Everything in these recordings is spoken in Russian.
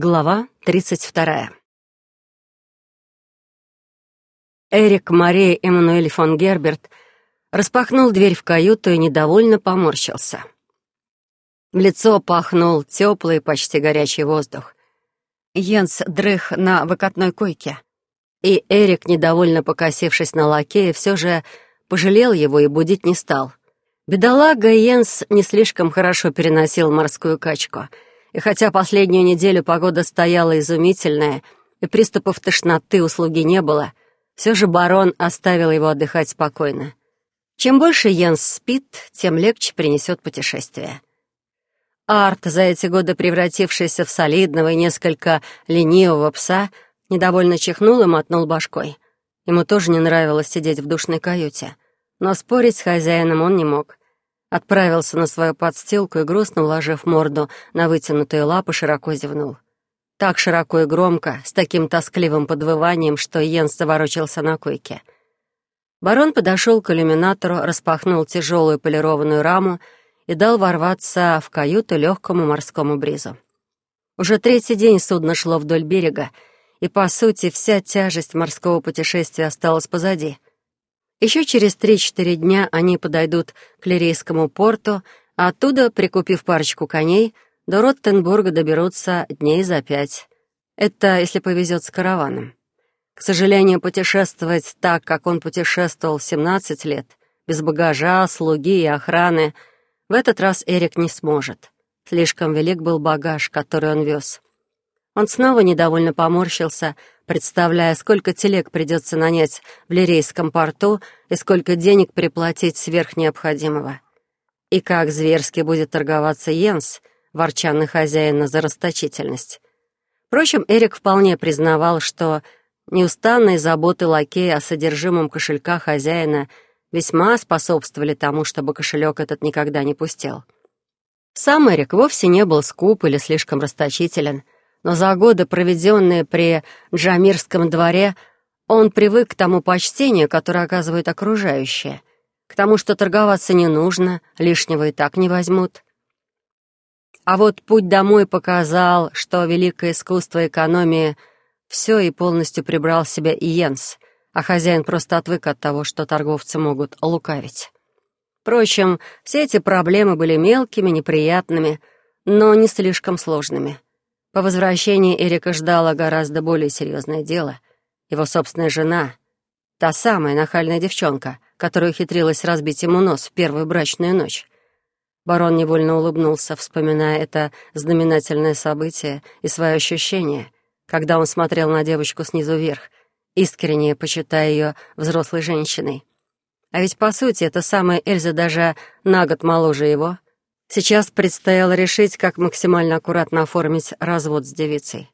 Глава 32. Эрик Мария Эммануэль фон Герберт распахнул дверь в каюту и недовольно поморщился. В лицо пахнул теплый, почти горячий воздух. Йенс дрых на выкатной койке. И Эрик, недовольно покосившись на лакея, все же пожалел его и будить не стал. Бедолага Йенс не слишком хорошо переносил морскую качку — и хотя последнюю неделю погода стояла изумительная, и приступов тошноты услуги не было, все же барон оставил его отдыхать спокойно. Чем больше Йенс спит, тем легче принесет путешествие. Арт, за эти годы превратившийся в солидного и несколько ленивого пса, недовольно чихнул и мотнул башкой. Ему тоже не нравилось сидеть в душной каюте, но спорить с хозяином он не мог. Отправился на свою подстилку и, грустно уложив морду на вытянутые лапы, широко зевнул. Так широко и громко, с таким тоскливым подвыванием, что Йенс заворочился на койке. Барон подошел к иллюминатору, распахнул тяжелую полированную раму и дал ворваться в каюту легкому морскому бризу. Уже третий день судно шло вдоль берега, и, по сути, вся тяжесть морского путешествия осталась позади — еще через три-четыре дня они подойдут к Лирейскому порту, а оттуда, прикупив парочку коней, до Роттенбурга доберутся дней за пять. Это если повезет с караваном. К сожалению, путешествовать так, как он путешествовал в 17 лет, без багажа, слуги и охраны, в этот раз Эрик не сможет. Слишком велик был багаж, который он вез. Он снова недовольно поморщился, представляя, сколько телег придется нанять в Лирейском порту и сколько денег приплатить сверх необходимого. И как зверски будет торговаться Йенс, ворча на хозяина за расточительность. Впрочем, Эрик вполне признавал, что неустанные заботы лакея о содержимом кошелька хозяина весьма способствовали тому, чтобы кошелек этот никогда не пустел. Сам Эрик вовсе не был скуп или слишком расточителен — но за годы, проведенные при Джамирском дворе, он привык к тому почтению, которое оказывают окружающие, к тому, что торговаться не нужно, лишнего и так не возьмут. А вот путь домой показал, что великое искусство экономии все и полностью прибрал себя и Йенс, а хозяин просто отвык от того, что торговцы могут лукавить. Впрочем, все эти проблемы были мелкими, неприятными, но не слишком сложными — по возвращении Эрика ждала гораздо более серьезное дело. Его собственная жена, та самая нахальная девчонка, которая ухитрилась разбить ему нос в первую брачную ночь. Барон невольно улыбнулся, вспоминая это знаменательное событие и свои ощущения, когда он смотрел на девочку снизу вверх, искренне почитая ее взрослой женщиной. А ведь, по сути, эта самая Эльза даже на год моложе его — Сейчас предстояло решить, как максимально аккуратно оформить развод с девицей.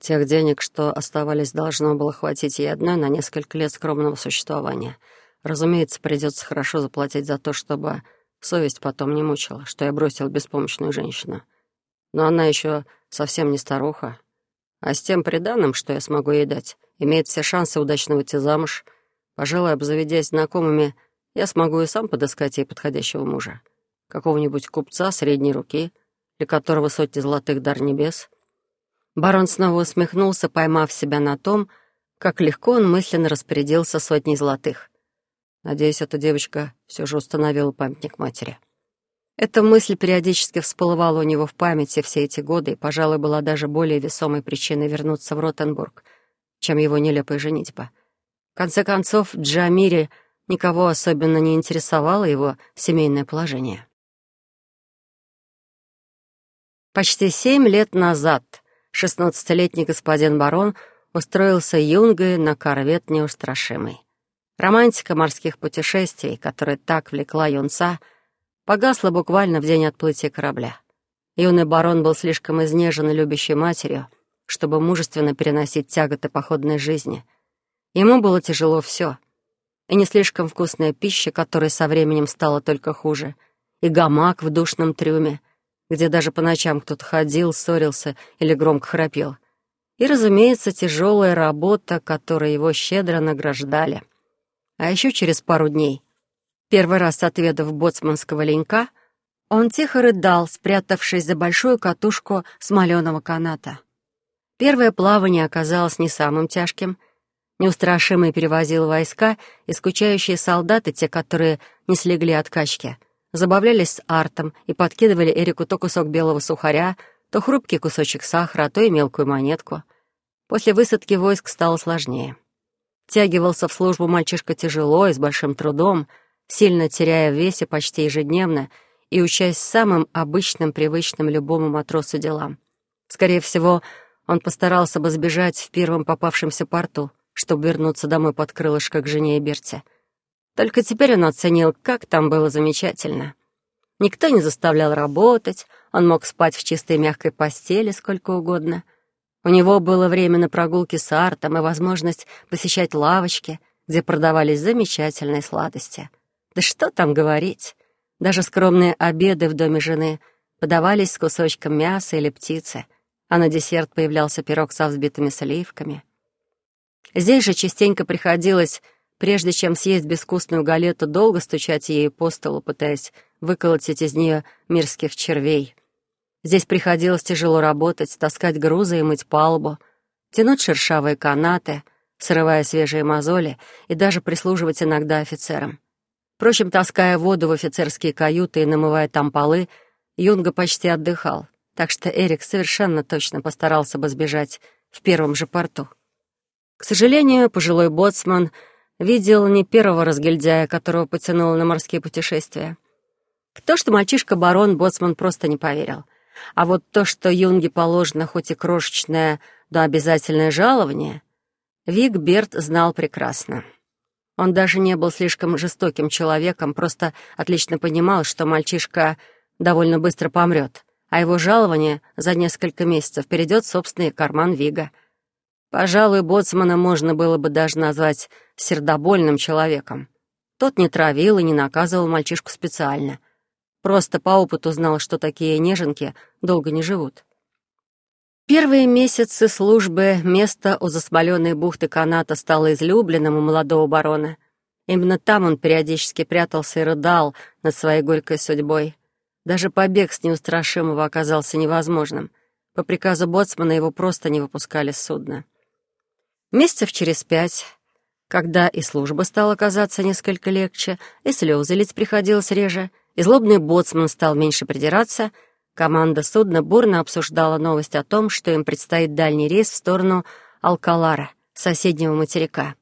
Тех денег, что оставались, должно было хватить ей одной на несколько лет скромного существования. Разумеется, придется хорошо заплатить за то, чтобы совесть потом не мучила, что я бросил беспомощную женщину. Но она еще совсем не старуха. А с тем приданым, что я смогу ей дать, имеет все шансы удачно выйти замуж. Пожалуй, обзаведясь знакомыми, я смогу и сам подыскать ей подходящего мужа какого-нибудь купца средней руки, для которого сотни золотых дар небес. Барон снова усмехнулся, поймав себя на том, как легко он мысленно распорядился сотней золотых. Надеюсь, эта девочка все же установила памятник матери. Эта мысль периодически всплывала у него в памяти все эти годы и, пожалуй, была даже более весомой причиной вернуться в Ротенбург, чем его нелепая женитьба. В конце концов, Джамире никого особенно не интересовало его семейное положение. Почти семь лет назад шестнадцатилетний господин барон устроился юнгой на корвет неустрашимый. Романтика морских путешествий, которая так влекла юнца, погасла буквально в день отплытия корабля. Юный барон был слишком изнежен и любящей матерью, чтобы мужественно переносить тяготы походной жизни. Ему было тяжело все. И не слишком вкусная пища, которая со временем стала только хуже, и гамак в душном трюме — где даже по ночам кто-то ходил, ссорился или громко храпел. И, разумеется, тяжелая работа, которой его щедро награждали. А еще через пару дней, первый раз отведав боцманского ленька, Он тихо рыдал, спрятавшись за большую катушку смоленого каната. Первое плавание оказалось не самым тяжким. Неустрашимый перевозил войска, и скучающие солдаты, те, которые не слегли от качки, забавлялись с артом и подкидывали Эрику то кусок белого сухаря, то хрупкий кусочек сахара, то и мелкую монетку. После высадки войск стало сложнее. Тягивался в службу мальчишка тяжело и с большим трудом, сильно теряя в весе почти ежедневно и учась самым обычным, привычным любому матросу делам. Скорее всего, он постарался бы сбежать в первом попавшемся порту, чтобы вернуться домой под крылышко к жене и Берте. Только теперь он оценил, как там было замечательно. Никто не заставлял работать, он мог спать в чистой мягкой постели сколько угодно. У него было время на прогулки с Артом и возможность посещать лавочки, где продавались замечательные сладости. Да что там говорить, даже скромные обеды в доме жены подавались с кусочком мяса или птицы — а на десерт появлялся пирог со взбитыми сливками. Здесь же частенько приходилось, прежде чем съесть безвкусную галету, долго стучать ей по столу, пытаясь выколотить из нее мирских червей. Здесь приходилось тяжело работать, таскать грузы и мыть палубу, тянуть шершавые канаты, срывая свежие мозоли и даже прислуживать иногда офицерам. Впрочем, таская воду в офицерские каюты и намывая там полы, Юнга почти отдыхал так что Эрик совершенно точно постарался бы сбежать в первом же порту. К сожалению, пожилой боцман видел не первого разгильдяя, которого потянуло на морские путешествия. В то, что мальчишка-барон, боцман просто не поверил. А вот то, что Юнге положено хоть и крошечное, но обязательное жалование, Вик Берт знал прекрасно. Он даже не был слишком жестоким человеком, просто отлично понимал, что мальчишка довольно быстро помрет — а его жалование за несколько месяцев перейдет в собственный карман Вига. Пожалуй, Боцмана можно было бы даже назвать сердобольным человеком. Тот не травил и не наказывал мальчишку специально. Просто по опыту знал, что такие неженки долго не живут. Первые месяцы службы место у засмоленной бухты каната стало излюбленным у молодого барона. Именно там он периодически прятался и рыдал над своей горькой судьбой. Даже побег с неустрашимого оказался невозможным. По приказу боцмана его просто не выпускали с судна. Месяцев через пять, когда и служба стала казаться несколько легче, и слезы лить приходилось реже, и злобный боцман стал меньше придираться, команда судна бурно обсуждала новость о том, что им предстоит дальний рейс в сторону Алкалара, соседнего материка.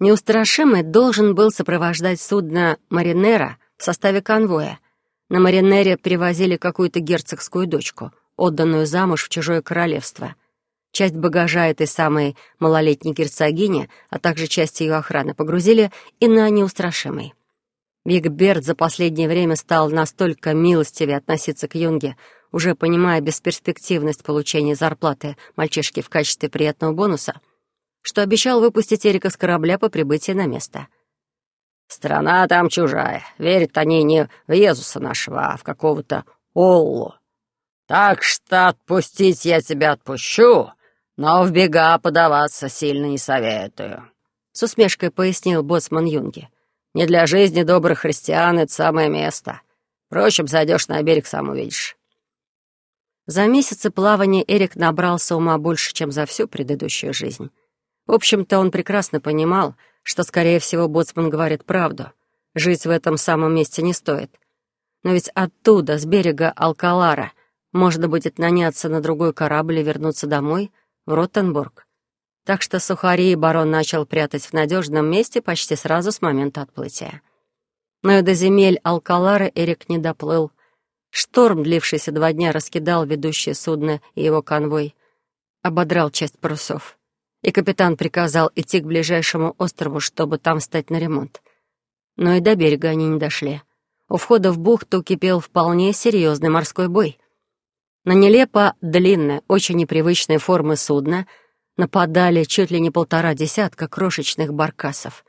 Неустрашимый должен был сопровождать судно «Маринера» в составе конвоя, на Маринере привозили какую-то герцогскую дочку, отданную замуж в чужое королевство. Часть багажа этой самой малолетней герцогини, а также часть ее охраны погрузили и на неустрашимый. Бигберт за последнее время стал настолько милостивее относиться к Юнге, уже понимая бесперспективность получения зарплаты мальчишки в качестве приятного бонуса, что обещал выпустить Эрика с корабля по прибытии на место — Страна там чужая. Верят они не в Иисуса нашего, а в какого-то Оллу. Так что отпустить я тебя отпущу, но в бега подаваться сильно не советую», — с усмешкой пояснил боцман Юнги. «Не для жизни добрых христиан это самое место. Впрочем, зайдешь на берег, сам увидишь». За месяцы плавания Эрик набрался ума больше, чем за всю предыдущую жизнь. В общем-то, он прекрасно понимал, что, скорее всего, Боцман говорит правду. Жить в этом самом месте не стоит. Но ведь оттуда, с берега Алкалара, можно будет наняться на другой корабль и вернуться домой, в Роттенбург. Так что сухари барон начал прятать в надежном месте почти сразу с момента отплытия. Но и до земель Алкалара Эрик не доплыл. Шторм, длившийся два дня, раскидал ведущее судно и его конвой, ободрал часть парусов и капитан приказал идти к ближайшему острову, чтобы там встать на ремонт. Но и до берега они не дошли. У входа в бухту кипел вполне серьезный морской бой. На нелепо длинное, очень непривычной формы судна нападали чуть ли не полтора десятка крошечных баркасов.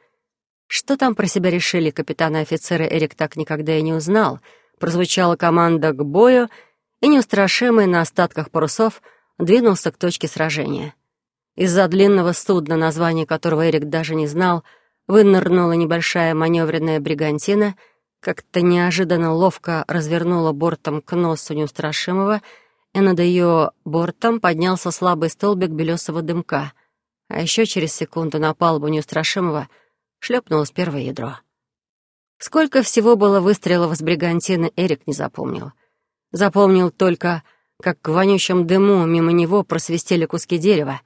Что там про себя решили капитаны и офицеры, Эрик так никогда и не узнал. Прозвучала команда к бою, и неустрашимый на остатках парусов двинулся к точке сражения — из-за длинного судна, название которого Эрик даже не знал, вынырнула небольшая маневренная бригантина, как-то неожиданно ловко развернула бортом к носу неустрашимого, и над ее бортом поднялся слабый столбик белесого дымка, а еще через секунду на палубу неустрашимого шлепнулось первое ядро. Сколько всего было выстрелов с бригантины, Эрик не запомнил. Запомнил только, как к вонючем дыму мимо него просвистели куски дерева,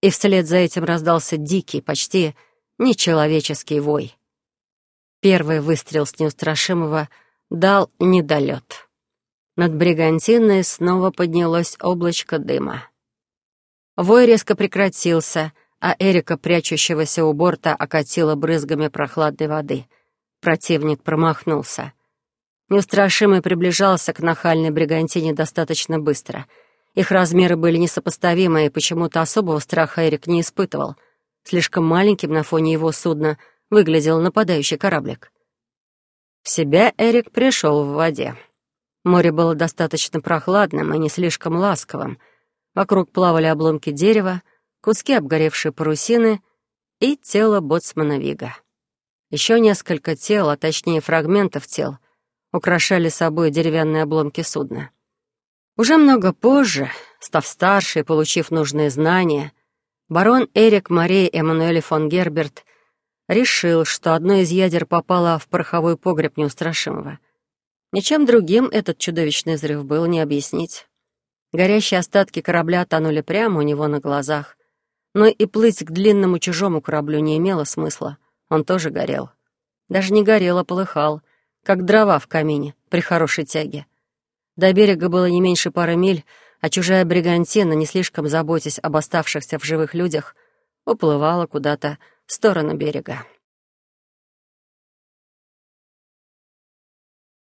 и вслед за этим раздался дикий, почти нечеловеческий вой. Первый выстрел с неустрашимого дал недолет. Над бригантиной снова поднялось облачко дыма. Вой резко прекратился, а Эрика, прячущегося у борта, окатила брызгами прохладной воды. Противник промахнулся. Неустрашимый приближался к нахальной бригантине достаточно быстро. Их размеры были несопоставимы, и почему-то особого страха Эрик не испытывал. Слишком маленьким на фоне его судна выглядел нападающий кораблик. В себя Эрик пришел в воде. Море было достаточно прохладным и не слишком ласковым. Вокруг плавали обломки дерева, куски обгоревшей парусины и тело боцмана Вига. Еще несколько тел, а точнее фрагментов тел, украшали собой деревянные обломки судна. Уже много позже, став старше и получив нужные знания, барон Эрик Марей Эммануэль фон Герберт решил, что одно из ядер попало в пороховой погреб неустрашимого. Ничем другим этот чудовищный взрыв был не объяснить. Горящие остатки корабля тонули прямо у него на глазах. Но и плыть к длинному чужому кораблю не имело смысла. Он тоже горел. Даже не горел, а полыхал — как дрова в камине при хорошей тяге. До берега было не меньше пары миль, а чужая бригантина, не слишком заботясь об оставшихся в живых людях, уплывала куда-то в сторону берега.